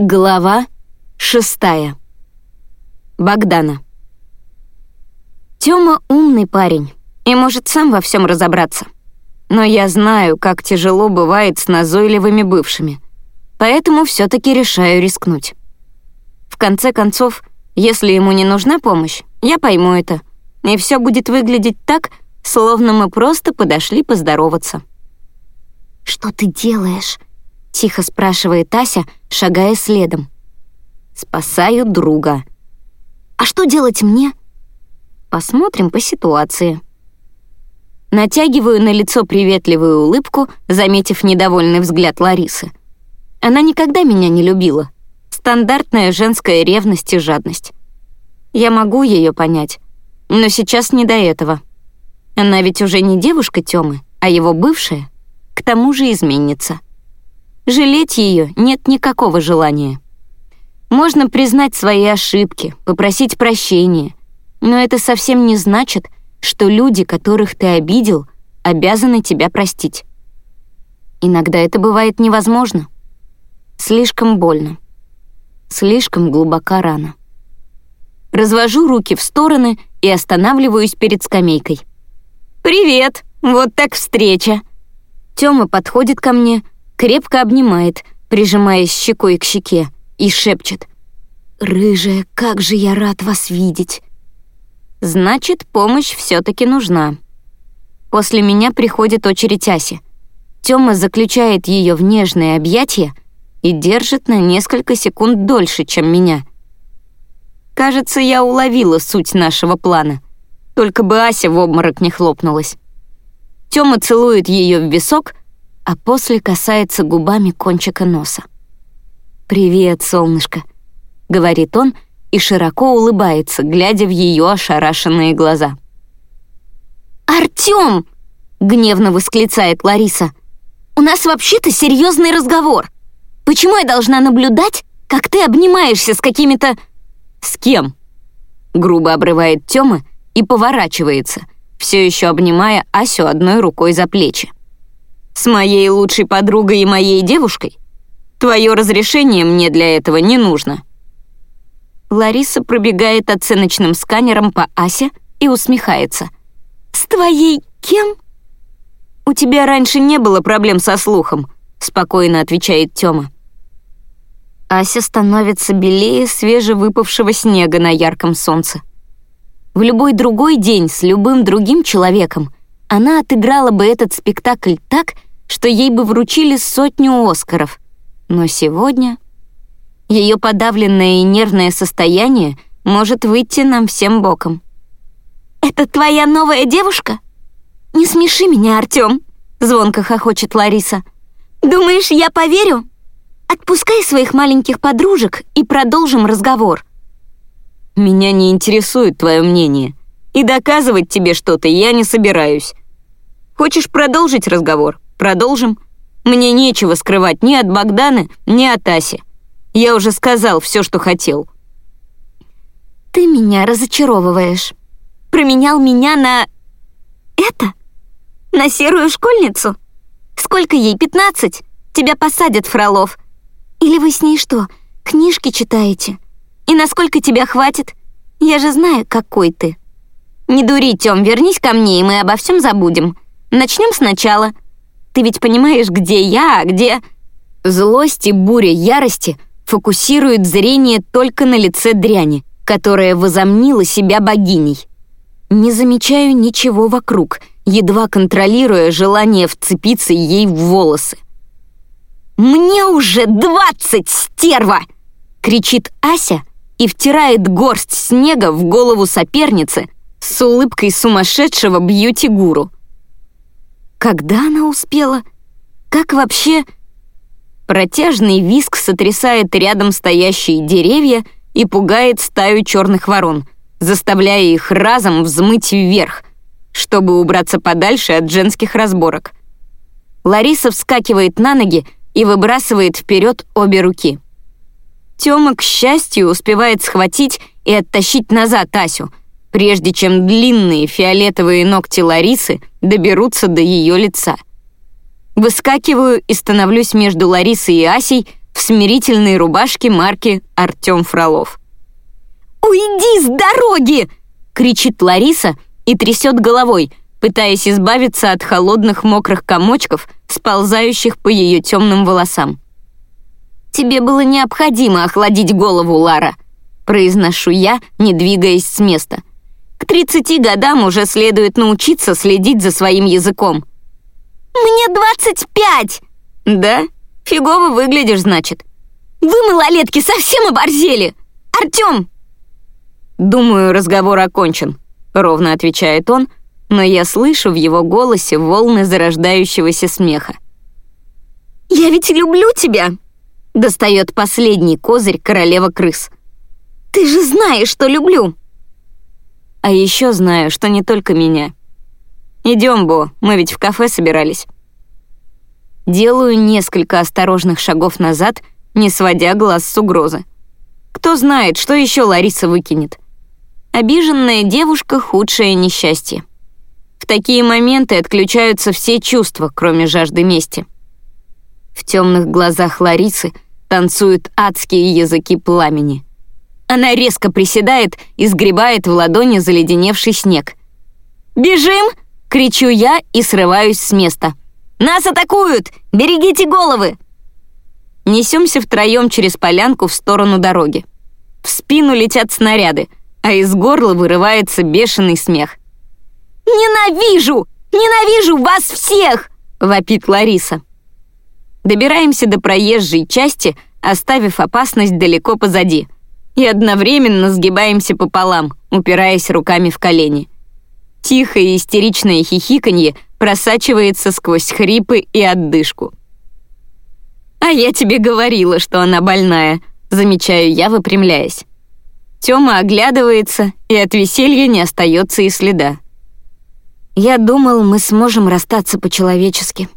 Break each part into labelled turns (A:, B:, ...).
A: Глава шестая. Богдана. Тёма умный парень и может сам во всем разобраться. Но я знаю, как тяжело бывает с назойливыми бывшими, поэтому все таки решаю рискнуть. В конце концов, если ему не нужна помощь, я пойму это, и все будет выглядеть так, словно мы просто подошли поздороваться. «Что ты делаешь?» — тихо спрашивает Ася, шагая следом. «Спасаю друга». «А что делать мне?» «Посмотрим по ситуации». Натягиваю на лицо приветливую улыбку, заметив недовольный взгляд Ларисы. Она никогда меня не любила. Стандартная женская ревность и жадность. Я могу ее понять, но сейчас не до этого. Она ведь уже не девушка Тёмы, а его бывшая, к тому же изменница. Жалеть ее нет никакого желания. Можно признать свои ошибки, попросить прощения, но это совсем не значит, что люди, которых ты обидел, обязаны тебя простить. Иногда это бывает невозможно. Слишком больно. Слишком глубока рана. Развожу руки в стороны и останавливаюсь перед скамейкой. «Привет! Вот так встреча!» Тёма подходит ко мне, крепко обнимает, прижимаясь щекой к щеке, и шепчет. «Рыжая, как же я рад вас видеть!» Значит, помощь все таки нужна. После меня приходит очередь Аси. Тёма заключает ее в нежное объятие и держит на несколько секунд дольше, чем меня. Кажется, я уловила суть нашего плана. Только бы Ася в обморок не хлопнулась. Тёма целует ее в висок, а после касается губами кончика носа. «Привет, солнышко», — говорит он и широко улыбается, глядя в ее ошарашенные глаза. «Артём!» — гневно восклицает Лариса. «У нас вообще-то серьезный разговор. Почему я должна наблюдать, как ты обнимаешься с какими-то...» «С кем?» — грубо обрывает Тёма и поворачивается, все еще обнимая Асю одной рукой за плечи. С моей лучшей подругой и моей девушкой? Твое разрешение мне для этого не нужно». Лариса пробегает оценочным сканером по Асе и усмехается. «С твоей кем?» «У тебя раньше не было проблем со слухом», — спокойно отвечает Тёма. Ася становится белее свежевыпавшего снега на ярком солнце. В любой другой день с любым другим человеком она отыграла бы этот спектакль так, что ей бы вручили сотню Оскаров. Но сегодня ее подавленное и нервное состояние может выйти нам всем боком. «Это твоя новая девушка? Не смеши меня, Артём!» — звонко хохочет Лариса. «Думаешь, я поверю? Отпускай своих маленьких подружек и продолжим разговор». «Меня не интересует твое мнение, и доказывать тебе что-то я не собираюсь. Хочешь продолжить разговор? Продолжим. Мне нечего скрывать ни от Богдана, ни от Аси. Я уже сказал все, что хотел. Ты меня разочаровываешь. Променял меня на... Это? На серую школьницу? Сколько ей, пятнадцать? Тебя посадят, Фролов. Или вы с ней что, книжки читаете? И насколько тебя хватит? Я же знаю, какой ты. Не дури, Тём, вернись ко мне, и мы обо всем забудем. Начнем сначала. Ты ведь понимаешь, где я, а где...» Злость и буря ярости фокусируют зрение только на лице дряни, которая возомнила себя богиней. Не замечаю ничего вокруг, едва контролируя желание вцепиться ей в волосы. «Мне уже двадцать, стерва!» — кричит Ася и втирает горсть снега в голову соперницы с улыбкой сумасшедшего бьюти-гуру. Когда она успела? Как вообще? Протяжный виск сотрясает рядом стоящие деревья и пугает стаю черных ворон, заставляя их разом взмыть вверх, чтобы убраться подальше от женских разборок. Лариса вскакивает на ноги и выбрасывает вперед обе руки. Тёма, к счастью, успевает схватить и оттащить назад Асю — прежде чем длинные фиолетовые ногти Ларисы доберутся до ее лица. Выскакиваю и становлюсь между Ларисой и Асей, в смирительной рубашке марки «Артем Фролов». «Уйди с дороги!» — кричит Лариса и трясет головой, пытаясь избавиться от холодных мокрых комочков, сползающих по ее темным волосам. «Тебе было необходимо охладить голову, Лара», — произношу я, не двигаясь с места. «К 30 годам уже следует научиться следить за своим языком». «Мне 25!» «Да? Фигово выглядишь, значит». «Вы, малолетки, совсем оборзели! Артем!» «Думаю, разговор окончен», — ровно отвечает он, но я слышу в его голосе волны зарождающегося смеха. «Я ведь люблю тебя!» — достает последний козырь королева крыс. «Ты же знаешь, что люблю!» «А еще знаю, что не только меня. Идем, Бо, мы ведь в кафе собирались». Делаю несколько осторожных шагов назад, не сводя глаз с угрозы. Кто знает, что еще Лариса выкинет. Обиженная девушка — худшее несчастье. В такие моменты отключаются все чувства, кроме жажды мести. В темных глазах Ларисы танцуют адские языки пламени. Она резко приседает и сгребает в ладони заледеневший снег. «Бежим!» — кричу я и срываюсь с места. «Нас атакуют! Берегите головы!» Несемся втроем через полянку в сторону дороги. В спину летят снаряды, а из горла вырывается бешеный смех. «Ненавижу! Ненавижу вас всех!» — вопит Лариса. Добираемся до проезжей части, оставив опасность далеко позади, и одновременно сгибаемся пополам, упираясь руками в колени. Тихое истеричное хихиканье просачивается сквозь хрипы и отдышку. «А я тебе говорила, что она больная», — замечаю я, выпрямляясь. Тёма оглядывается, и от веселья не остается и следа. Я думал, мы сможем расстаться по-человечески.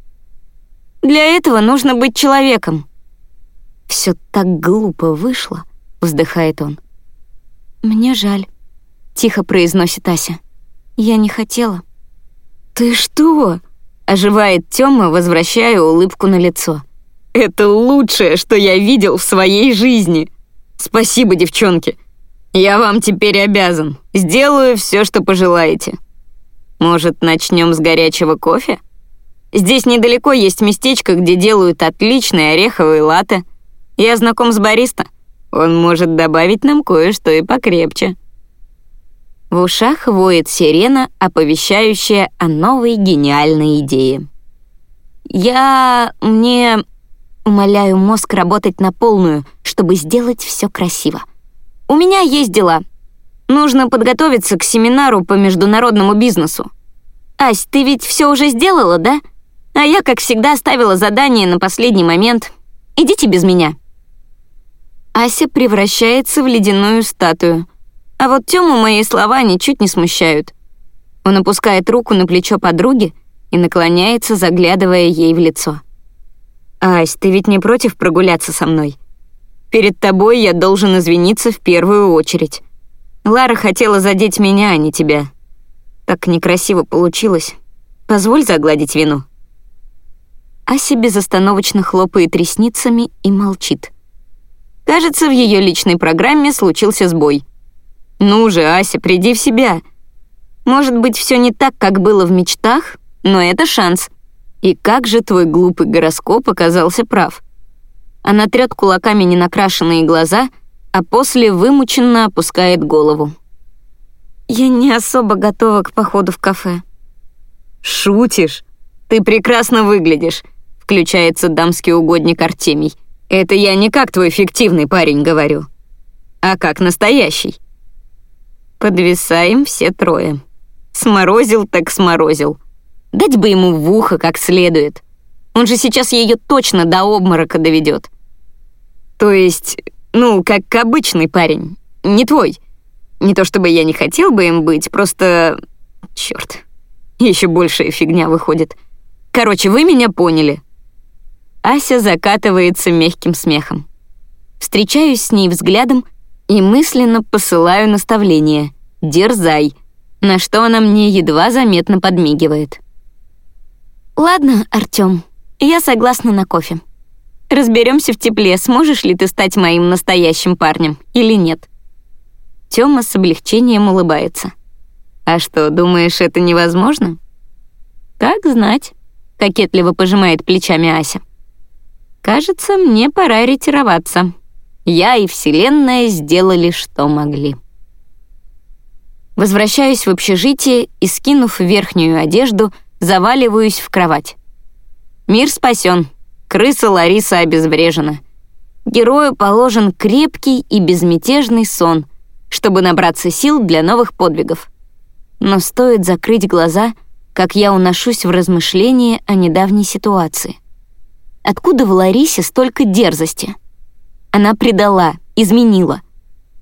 A: Для этого нужно быть человеком. Все так глупо вышло, вздыхает он. Мне жаль, тихо произносит Ася. Я не хотела. Ты что? оживает Тёма, возвращая улыбку на лицо. Это лучшее, что я видел в своей жизни. Спасибо, девчонки. Я вам теперь обязан. Сделаю все, что пожелаете. Может, начнем с горячего кофе? Здесь недалеко есть местечко, где делают отличные ореховые латте. Я знаком с бариста. Он может добавить нам кое-что и покрепче. В ушах воет сирена, оповещающая о новой гениальной идее. Я... мне... Умоляю мозг работать на полную, чтобы сделать все красиво. У меня есть дела. Нужно подготовиться к семинару по международному бизнесу. Ась, ты ведь все уже сделала, да? А я, как всегда, ставила задание на последний момент. Идите без меня. Ася превращается в ледяную статую. А вот Тёму мои слова ничуть не смущают. Он опускает руку на плечо подруги и наклоняется, заглядывая ей в лицо. «Ась, ты ведь не против прогуляться со мной?» Перед тобой я должен извиниться в первую очередь. Лара хотела задеть меня, а не тебя. Так некрасиво получилось. Позволь загладить вину». Ася безостановочно хлопает ресницами и молчит. Кажется, в ее личной программе случился сбой. «Ну же, Ася, приди в себя. Может быть, все не так, как было в мечтах, но это шанс. И как же твой глупый гороскоп оказался прав?» Она трёт кулаками ненакрашенные глаза, а после вымученно опускает голову. «Я не особо готова к походу в кафе». «Шутишь? Ты прекрасно выглядишь», — включается дамский угодник Артемий. «Это я не как твой фиктивный парень говорю, а как настоящий». Подвисаем все трое. Сморозил так сморозил. Дать бы ему в ухо как следует. Он же сейчас ее точно до обморока доведет. То есть, ну, как обычный парень, не твой. Не то чтобы я не хотел бы им быть, просто... Черт, еще большая фигня выходит. Короче, вы меня поняли. Ася закатывается мягким смехом. Встречаюсь с ней взглядом и мысленно посылаю наставление «Дерзай», на что она мне едва заметно подмигивает. «Ладно, Артём, я согласна на кофе. Разберемся в тепле, сможешь ли ты стать моим настоящим парнем или нет. Тёма с облегчением улыбается. А что, думаешь, это невозможно? Как знать, кокетливо пожимает плечами Ася. Кажется, мне пора ретироваться. Я и Вселенная сделали, что могли. Возвращаюсь в общежитие и, скинув верхнюю одежду, заваливаюсь в кровать. Мир спасен. Крыса Лариса обезврежена. Герою положен крепкий и безмятежный сон, чтобы набраться сил для новых подвигов. Но стоит закрыть глаза, как я уношусь в размышления о недавней ситуации. Откуда в Ларисе столько дерзости? Она предала, изменила —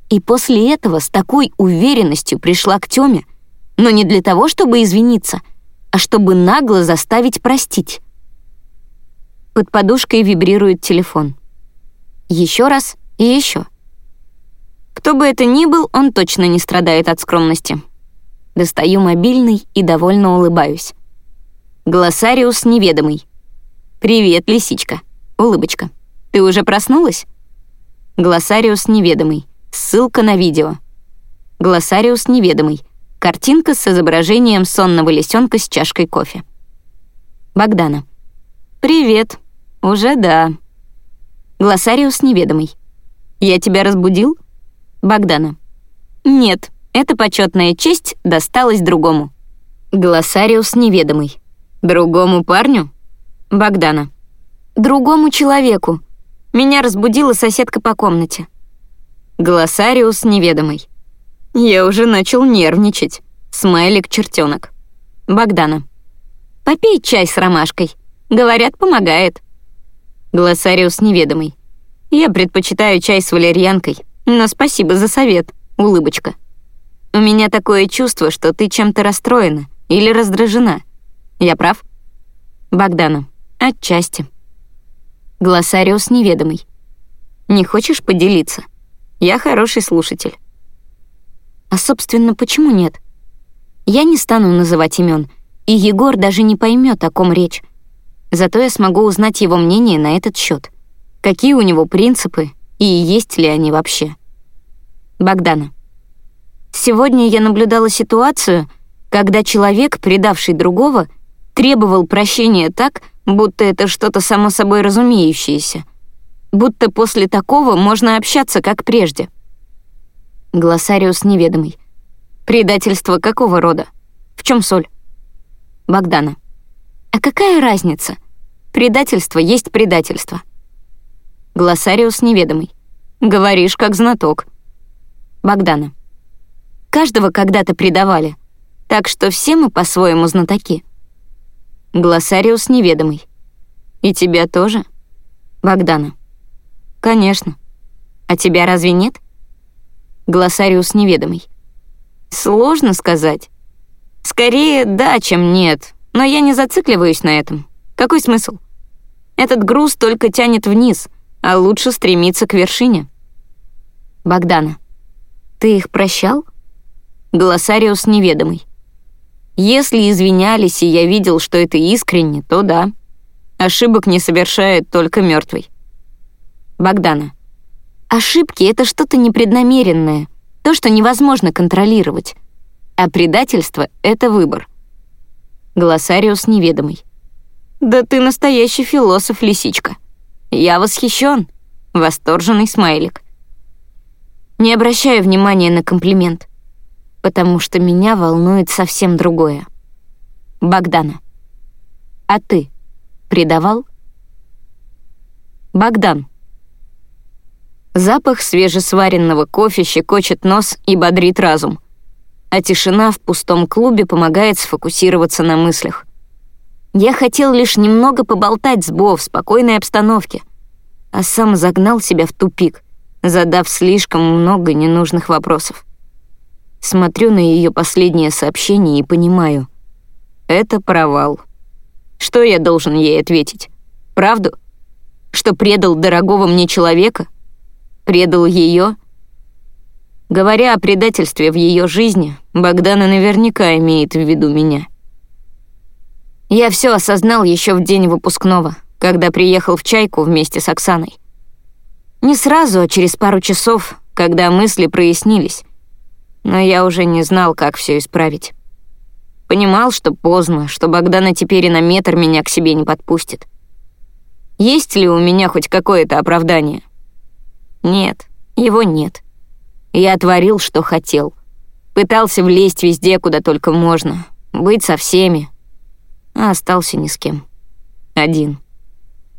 A: и после этого с такой уверенностью пришла к Тёме, но не для того, чтобы извиниться, а чтобы нагло заставить простить. Под подушкой вибрирует телефон. Еще раз и еще. Кто бы это ни был, он точно не страдает от скромности. Достаю мобильный и довольно улыбаюсь. Глоссариус неведомый. «Привет, лисичка». Улыбочка. «Ты уже проснулась?» Глоссариус неведомый. Ссылка на видео. Глоссариус неведомый. Картинка с изображением сонного лисенка с чашкой кофе. Богдана. «Привет. Уже да». Глоссариус неведомый. «Я тебя разбудил?» Богдана. «Нет, эта почетная честь досталась другому». Глоссариус неведомый. «Другому парню?» Богдана. «Другому человеку. Меня разбудила соседка по комнате». Глоссариус неведомый. Я уже начал нервничать. Смайлик-чертенок. Богдана. Попей чай с ромашкой. Говорят, помогает. Глоссариус неведомый. Я предпочитаю чай с валерьянкой, но спасибо за совет. Улыбочка. У меня такое чувство, что ты чем-то расстроена или раздражена. Я прав? Богдана. Отчасти. Глоссариус неведомый. Не хочешь поделиться? Я хороший слушатель. А, собственно, почему нет? Я не стану называть имен, и Егор даже не поймет, о ком речь. Зато я смогу узнать его мнение на этот счет. Какие у него принципы и есть ли они вообще. Богдана. Сегодня я наблюдала ситуацию, когда человек, предавший другого, требовал прощения так, будто это что-то само собой разумеющееся — будто после такого можно общаться, как прежде. Глоссариус неведомый. Предательство какого рода? В чем соль? Богдана. А какая разница? Предательство есть предательство. Глоссариус неведомый. Говоришь, как знаток. Богдана. Каждого когда-то предавали, так что все мы по-своему знатоки. Глоссариус неведомый. И тебя тоже? Богдана. «Конечно. А тебя разве нет?» Глоссариус неведомый. «Сложно сказать. Скорее да, чем нет, но я не зацикливаюсь на этом. Какой смысл? Этот груз только тянет вниз, а лучше стремиться к вершине». Богдана. «Ты их прощал?» Глоссариус неведомый. Если извинялись, и я видел, что это искренне, то да. Ошибок не совершает только мертвый. Богдана. Ошибки — это что-то непреднамеренное, то, что невозможно контролировать. А предательство — это выбор. Глоссариус неведомый. Да ты настоящий философ, лисичка. Я восхищен. Восторженный смайлик. Не обращаю внимания на комплимент, потому что меня волнует совсем другое. Богдана. А ты предавал? Богдан. Запах свежесваренного кофе щекочет нос и бодрит разум. А тишина в пустом клубе помогает сфокусироваться на мыслях. Я хотел лишь немного поболтать с Бо в спокойной обстановке, а сам загнал себя в тупик, задав слишком много ненужных вопросов. Смотрю на ее последнее сообщение и понимаю. Это провал. Что я должен ей ответить? Правду? Что предал дорогого мне человека — предал ее. Говоря о предательстве в ее жизни, Богдана наверняка имеет в виду меня. Я все осознал еще в день выпускного, когда приехал в «Чайку» вместе с Оксаной. Не сразу, а через пару часов, когда мысли прояснились. Но я уже не знал, как все исправить. Понимал, что поздно, что Богдана теперь и на метр меня к себе не подпустит. Есть ли у меня хоть какое-то оправдание? Нет, его нет. Я творил, что хотел. Пытался влезть везде, куда только можно. Быть со всеми. А остался ни с кем. Один.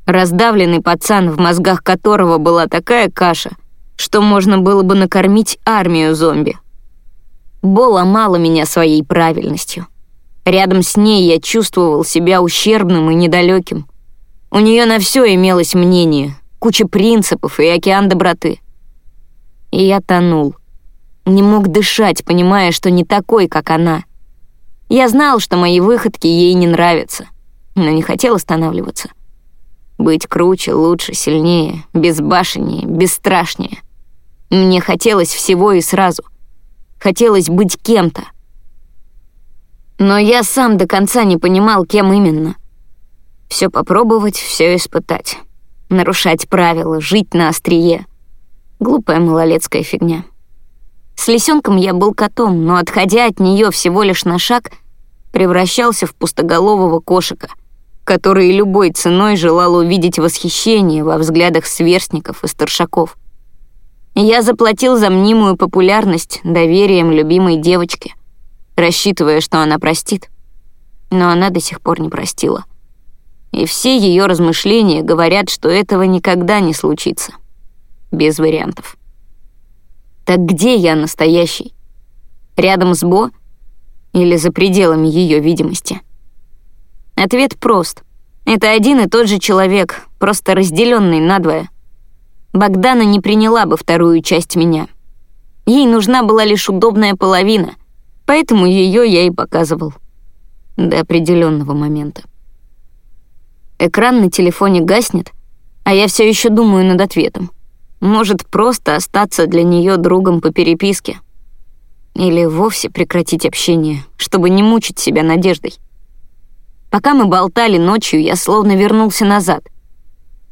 A: Раздавленный пацан, в мозгах которого была такая каша, что можно было бы накормить армию зомби. Бол ломала меня своей правильностью. Рядом с ней я чувствовал себя ущербным и недалеким. У нее на все имелось мнение, куча принципов и океан доброты. И я тонул. Не мог дышать, понимая, что не такой, как она. Я знал, что мои выходки ей не нравятся, но не хотел останавливаться. Быть круче, лучше, сильнее, безбашеннее, бесстрашнее. Мне хотелось всего и сразу. Хотелось быть кем-то. Но я сам до конца не понимал, кем именно. Все попробовать, все испытать. Нарушать правила, жить на острие. Глупая малолетская фигня. С лисенком я был котом, но, отходя от нее всего лишь на шаг, превращался в пустоголового кошика, который любой ценой желал увидеть восхищение во взглядах сверстников и старшаков. Я заплатил за мнимую популярность доверием любимой девочки, рассчитывая, что она простит. Но она до сих пор не простила. И все ее размышления говорят, что этого никогда не случится. Без вариантов. Так где я настоящий? Рядом с Бо или за пределами ее видимости? Ответ прост. Это один и тот же человек, просто разделенный надвое. Богдана не приняла бы вторую часть меня. Ей нужна была лишь удобная половина, поэтому ее я и показывал. До определенного момента. Экран на телефоне гаснет, а я все еще думаю над ответом. Может, просто остаться для нее другом по переписке. Или вовсе прекратить общение, чтобы не мучить себя надеждой. Пока мы болтали ночью, я словно вернулся назад.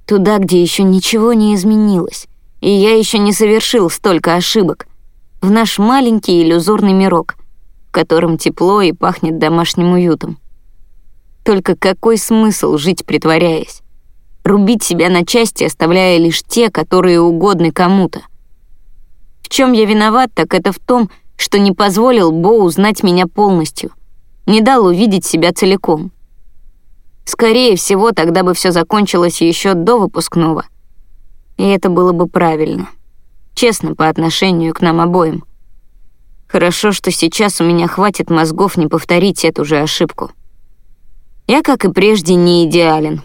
A: Туда, где еще ничего не изменилось, и я еще не совершил столько ошибок. В наш маленький иллюзорный мирок, в котором тепло и пахнет домашним уютом. Только какой смысл жить, притворяясь? рубить себя на части, оставляя лишь те, которые угодны кому-то. В чем я виноват, так это в том, что не позволил Бо узнать меня полностью, не дал увидеть себя целиком. Скорее всего, тогда бы все закончилось еще до выпускного. И это было бы правильно. Честно по отношению к нам обоим. Хорошо, что сейчас у меня хватит мозгов не повторить эту же ошибку. Я, как и прежде, не идеален,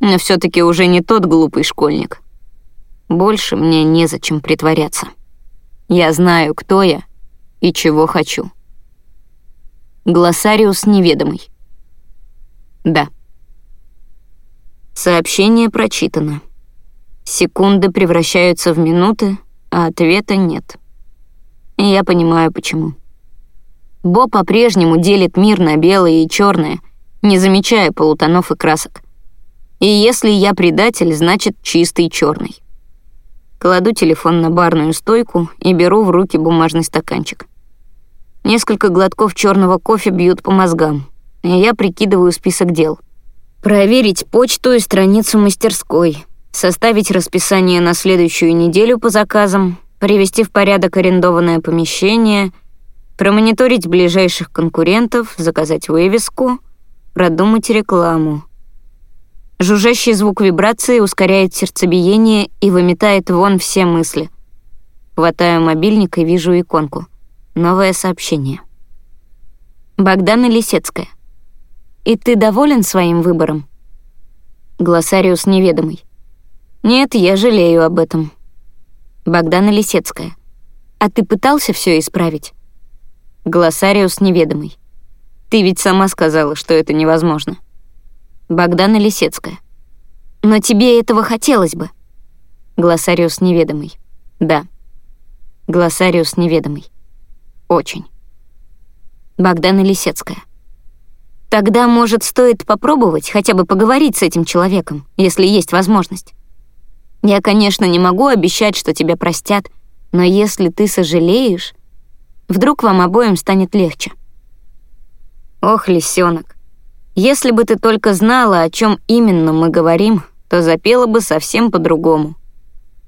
A: но все таки уже не тот глупый школьник. Больше мне незачем притворяться. Я знаю, кто я и чего хочу. Глоссариус неведомый. Да. Сообщение прочитано. Секунды превращаются в минуты, а ответа нет. Я понимаю, почему. Бо по-прежнему делит мир на белое и черное, не замечая полутонов и красок. И если я предатель, значит чистый черный. Кладу телефон на барную стойку и беру в руки бумажный стаканчик. Несколько глотков черного кофе бьют по мозгам, и я прикидываю список дел. Проверить почту и страницу мастерской, составить расписание на следующую неделю по заказам, привести в порядок арендованное помещение, промониторить ближайших конкурентов, заказать вывеску, продумать рекламу. Жужжащий звук вибрации ускоряет сердцебиение и выметает вон все мысли. Хватаю мобильник и вижу иконку. Новое сообщение. Богдана Лисецкая. «И ты доволен своим выбором?» Глоссариус неведомый. «Нет, я жалею об этом». Богдана Лисецкая. «А ты пытался все исправить?» Глоссариус неведомый. «Ты ведь сама сказала, что это невозможно». Богдана Лисецкая. «Но тебе этого хотелось бы». Глоссариус неведомый. «Да». Глоссариус неведомый. «Очень». Богдана Лисецкая. Тогда, может, стоит попробовать хотя бы поговорить с этим человеком, если есть возможность. Я, конечно, не могу обещать, что тебя простят, но если ты сожалеешь, вдруг вам обоим станет легче. Ох, лисенок, если бы ты только знала, о чем именно мы говорим, то запела бы совсем по-другому.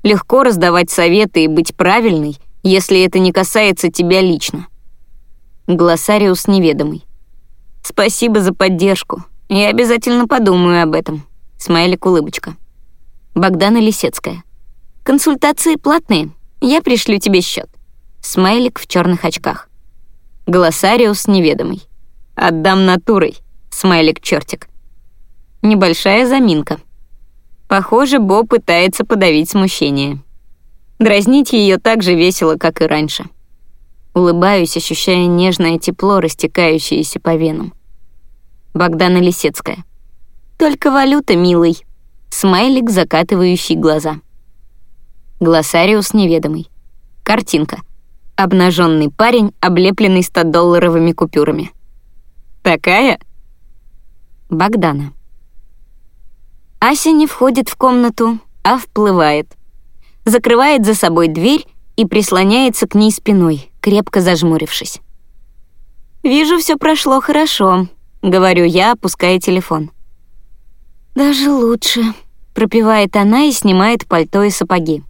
A: Легко раздавать советы и быть правильной, если это не касается тебя лично. Глоссариус неведомый. Спасибо за поддержку. Я обязательно подумаю об этом. Смайлик улыбочка. Богдана Лисецкая. Консультации платные. Я пришлю тебе счет. Смайлик в черных очках. Глоссариус неведомый. Отдам натурой. Смайлик-чертик. Небольшая заминка. Похоже, Бо пытается подавить смущение. Дразнить ее так же весело, как и раньше. Улыбаюсь, ощущая нежное тепло, растекающееся по венам. Богдана Лисецкая. «Только валюта, милый». Смайлик, закатывающий глаза. Глоссариус неведомый. Картинка. Обнаженный парень, облепленный 100-долларовыми купюрами. Такая? Богдана. Ася не входит в комнату, а вплывает. Закрывает за собой дверь и прислоняется к ней спиной, крепко зажмурившись. «Вижу, все прошло хорошо», — говорю я, опуская телефон. «Даже лучше», — пропевает она и снимает пальто и сапоги.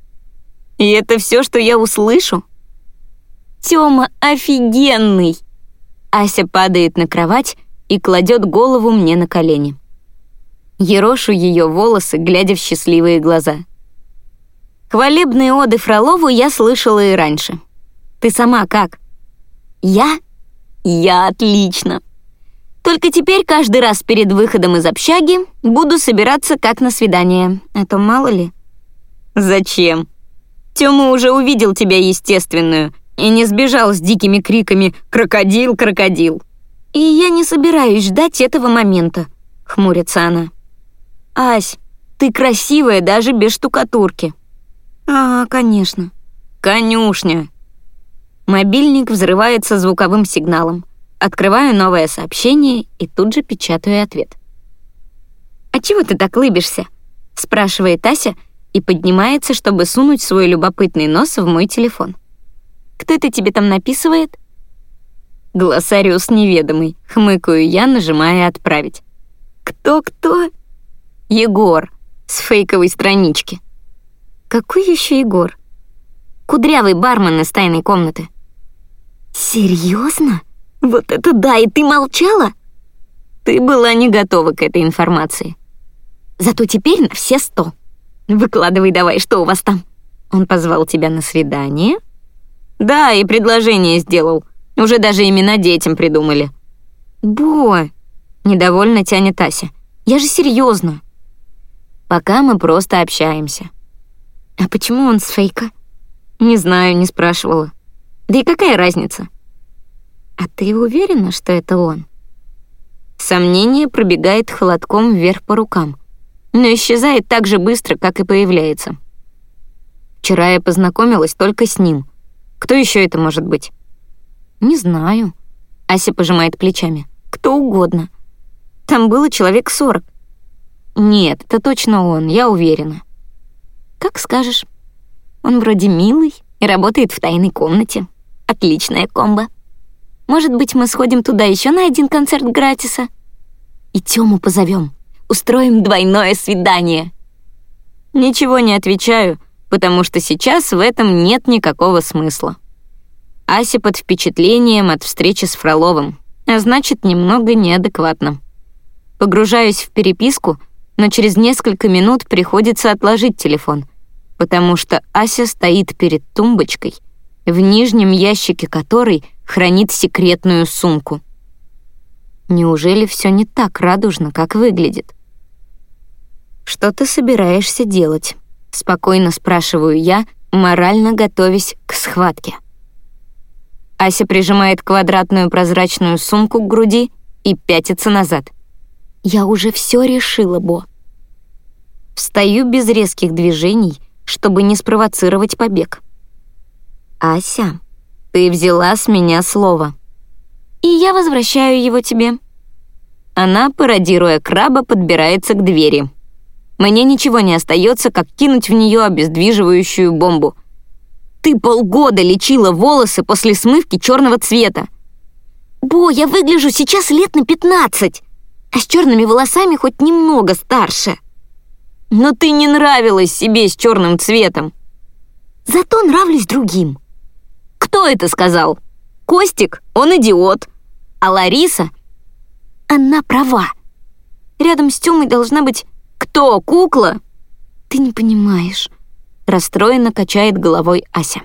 A: «И это все, что я услышу?» «Тёма офигенный!» Ася падает на кровать и кладет голову мне на колени. Ерошу ее волосы, глядя в счастливые глаза. Хвалебные оды Фролову я слышала и раньше. Ты сама как? Я? Я отлично. Только теперь каждый раз перед выходом из общаги буду собираться как на свидание, а то мало ли. Зачем? Тёма уже увидел тебя естественную и не сбежал с дикими криками «Крокодил, крокодил!» «И я не собираюсь ждать этого момента», — хмурится она. «Ась, ты красивая даже без штукатурки». «А, конечно». «Конюшня». Мобильник взрывается звуковым сигналом. Открываю новое сообщение и тут же печатаю ответ. «А чего ты так лыбишься?» — спрашивает Ася и поднимается, чтобы сунуть свой любопытный нос в мой телефон. «Кто это тебе там написывает?» «Глоссариус неведомый», — хмыкаю я, нажимая «Отправить». «Кто-кто?» «Егор, с фейковой странички». «Какой еще Егор?» «Кудрявый бармен из тайной комнаты». «Серьезно?» Вот это да, и ты молчала? Ты была не готова к этой информации. Зато теперь на все сто. Выкладывай давай, что у вас там? Он позвал тебя на свидание? Да, и предложение сделал. Уже даже имена детям придумали. Бо, недовольно тянет Ася. Я же серьезно. Пока мы просто общаемся. А почему он с фейка? Не знаю, не спрашивала. Да и какая разница? «А ты уверена, что это он?» Сомнение пробегает холодком вверх по рукам, но исчезает так же быстро, как и появляется. Вчера я познакомилась только с ним. Кто еще это может быть? Не знаю. Ася пожимает плечами. Кто угодно. Там было человек сорок. Нет, это точно он, я уверена. Как скажешь. Он вроде милый и работает в тайной комнате. Отличная комба. Может быть, мы сходим туда еще на один концерт гратиса? И Тему позовем. Устроим двойное свидание. Ничего не отвечаю, потому что сейчас в этом нет никакого смысла. Ася под впечатлением от встречи с Фроловым, а значит, немного неадекватно. Погружаюсь в переписку, но через несколько минут приходится отложить телефон, потому что Ася стоит перед тумбочкой, в нижнем ящике которой — хранит секретную сумку. Неужели все не так радужно, как выглядит? «Что ты собираешься делать?» — спокойно спрашиваю я, морально готовясь к схватке. Ася прижимает квадратную прозрачную сумку к груди и пятится назад. «Я уже все решила, Бо». Встаю без резких движений, чтобы не спровоцировать побег. «Ася, ты взяла с меня слово. И я возвращаю его тебе. Она, пародируя краба, подбирается к двери. Мне ничего не остается, как кинуть в нее обездвиживающую бомбу. Ты полгода лечила волосы после смывки черного цвета. Бо, я выгляжу сейчас лет на 15, а с черными волосами хоть немного старше. Но ты не нравилась себе с черным цветом. Зато нравлюсь другим. Кто это сказал? Костик, он идиот. А Лариса? Она права. Рядом с Тёмой должна быть кто, кукла? Ты не понимаешь. Расстроенно качает головой Ася.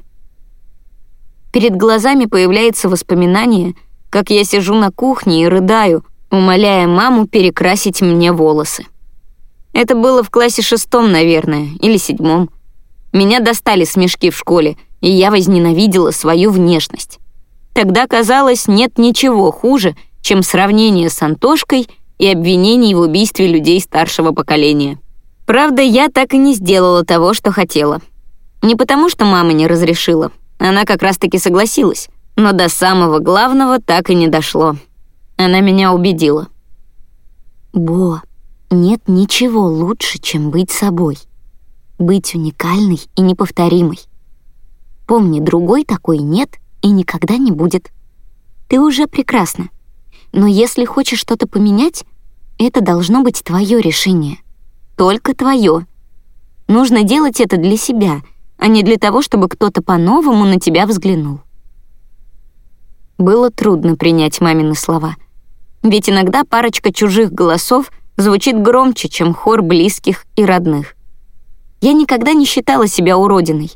A: Перед глазами появляется воспоминание, как я сижу на кухне и рыдаю, умоляя маму перекрасить мне волосы. Это было в классе шестом, наверное, или седьмом. Меня достали смешки в школе, и я возненавидела свою внешность. Тогда казалось, нет ничего хуже, чем сравнение с Антошкой и обвинений в убийстве людей старшего поколения. Правда, я так и не сделала того, что хотела. Не потому, что мама не разрешила. Она как раз-таки согласилась. Но до самого главного так и не дошло. Она меня убедила. «Бо, нет ничего лучше, чем быть собой. Быть уникальной и неповторимой. Помни, другой такой нет и никогда не будет. Ты уже прекрасна. Но если хочешь что-то поменять, это должно быть твое решение. Только твое. Нужно делать это для себя, а не для того, чтобы кто-то по-новому на тебя взглянул. Было трудно принять мамины слова — ведь иногда парочка чужих голосов звучит громче, чем хор близких и родных. Я никогда не считала себя уродиной,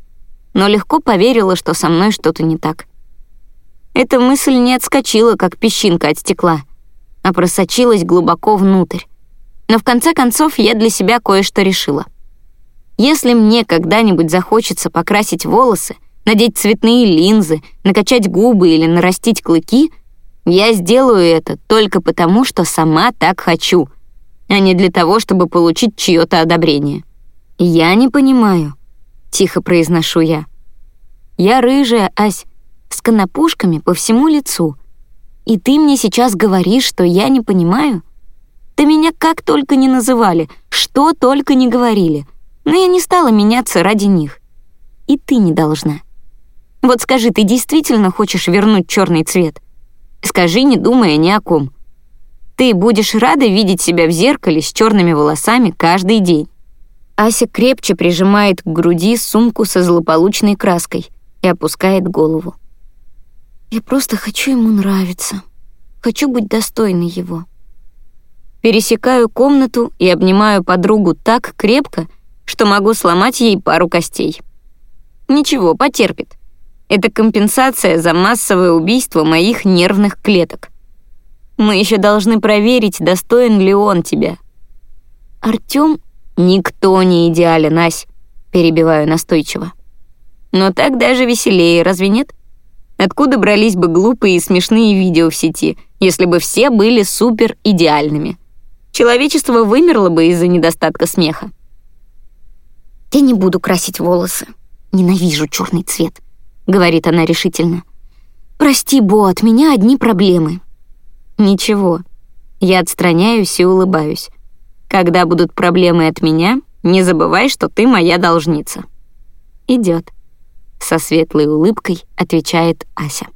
A: но легко поверила, что со мной что-то не так. Эта мысль не отскочила, как песчинка от стекла, а просочилась глубоко внутрь. Но в конце концов я для себя кое-что решила. Если мне когда-нибудь захочется покрасить волосы, надеть цветные линзы, накачать губы или нарастить клыки — я сделаю это только потому, что сама так хочу, а не для того, чтобы получить чье-то одобрение. Я не понимаю, тихо произношу я. Я рыжая, Ась, с конопушками по всему лицу. И ты мне сейчас говоришь, что я не понимаю? Да меня как только не называли, что только не говорили. Но я не стала меняться ради них. И ты не должна. Вот скажи, ты действительно хочешь вернуть черный цвет? Скажи, не думая ни о ком. Ты будешь рада видеть себя в зеркале с черными волосами каждый день. Ася крепче прижимает к груди сумку со злополучной краской и опускает голову. Я просто хочу ему нравиться. Хочу быть достойной его. Пересекаю комнату и обнимаю подругу так крепко, что могу сломать ей пару костей. Ничего, потерпит. Это компенсация за массовое убийство моих нервных клеток. Мы еще должны проверить, достоин ли он тебя. Артём никто не идеален, Ась, перебиваю настойчиво. Но так даже веселее, разве нет? Откуда брались бы глупые и смешные видео в сети, если бы все были супер идеальными? Человечество вымерло бы из-за недостатка смеха. Я не буду красить волосы. Ненавижу черный цвет. — говорит она решительно. «Прости, Бо, от меня одни проблемы». «Ничего». Я отстраняюсь и улыбаюсь. «Когда будут проблемы от меня, не забывай, что ты моя должница». «Идёт», — со светлой улыбкой отвечает Ася.